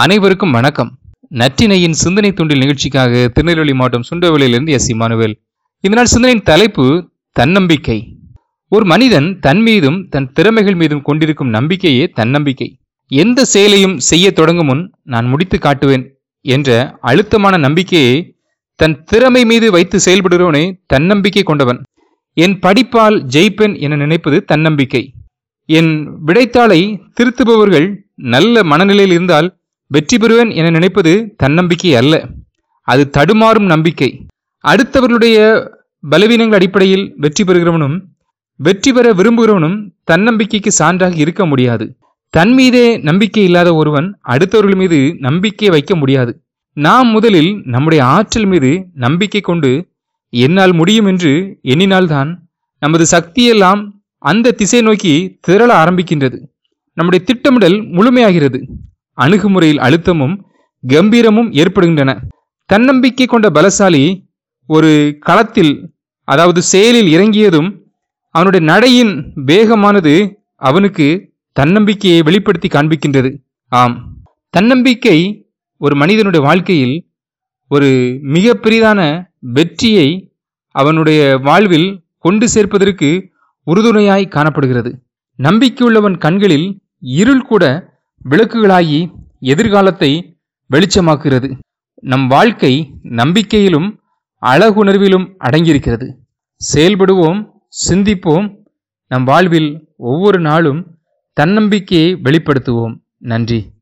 அனைவருக்கும் வணக்கம். நற்றினையின் சிந்தனை தூண்டில் நிகழ்ச்சிக்காக திருநெல்வேலி மாவட்டம் சுண்டவெளியிலிருந்து எஸ் இமானுவேல் இந்த நாள் சிந்தனையின் தலைப்பு தன்னம்பிக்கை. ஒரு மனிதன் தன் மீதும் தன் திறமைகள் மீதும் கொண்டிருக்கும் நம்பிக்கையே தன்னம்பிக்கை. எந்த செயலையும் செய்ய தொடங்கும் முன் நான் முடித்து காட்டுவேன் என்ற அழுத்தமான நம்பிக்கையை தன் திறமை மீது வைத்து செயல்படுகிறவனே தன்னம்பிக்கை கொண்டவன். என் படிப்பால் ஜெயிப்பேன் என நினைப்பது தன்னம்பிக்கை. என் விடைத்தாளை திருத்துபவர்கள் நல்ல மனநிலையில் இருந்தால் வெற்றி பெறுவேன் என நினைப்பது தன்னம்பிக்கை அல்ல. அது தடுமாறும் நம்பிக்கை. அடுத்தவர்களுடைய பலவீனங்கள் அடிப்படையில் வெற்றி பெறுகிறவனும் வெற்றி பெற விரும்புகிறவனும் தன்னம்பிக்கைக்கு சான்றாக இருக்க முடியாது. தன் மீதே நம்பிக்கை இல்லாத ஒருவன் அடுத்தவர்கள் மீது நம்பிக்கை வைக்க முடியாது. நாம் முதலில் நம்முடைய ஆற்றல் மீது நம்பிக்கை கொண்டு என்னால் முடியும் என்று எண்ணினால்தான் நமது சக்தியெல்லாம் அந்த திசை நோக்கி திரள ஆரம்பிக்கின்றது. நம்முடைய திட்டமிடல் முழுமையாகிறது. அணுகுமுறையில் அழுத்தமும் கம்பீரமும் ஏற்படுகின்றன. தன்னம்பிக்கை கொண்ட பலசாலி ஒரு களத்தில் அதாவது செயலில் இறங்கியதும் அவனுடைய நடையின் வேகமானது அவனுக்கு தன்னம்பிக்கையை வெளிப்படுத்தி காண்பிக்கின்றது. ஆம். தன்னம்பிக்கை ஒரு மனிதனுடைய வாழ்க்கையில் ஒரு மிக பெரிதான வெற்றியை அவனுடைய வாழ்வில் கொண்டு சேர்ப்பதற்கு உறுதுணையாய் காணப்படுகிறது. நம்பிக்கையுள்ளவன் கண்களில் இருள் கூட விளக்குகளாகி எதிர்காலத்தை வெளிச்சமாக்குகிறது. நம் வாழ்க்கை நம்பிக்கையிலும் அழகுணர்விலும் அடங்கியிருக்கிறது. செயல்படுவோம் சிந்திப்போம் நம் வாழ்வில் ஒவ்வொரு நாளும் தன்னம்பிக்கையை வெளிப்படுத்துவோம். நன்றி.